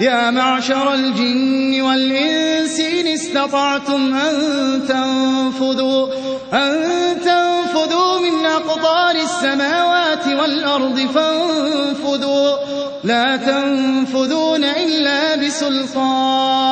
يا معشر الجن والإنس إن استطعتم أن تنفذوا, أن تنفذوا من أقطار السماوات والأرض فانفذوا. لا تنفذون إلا بسلطان.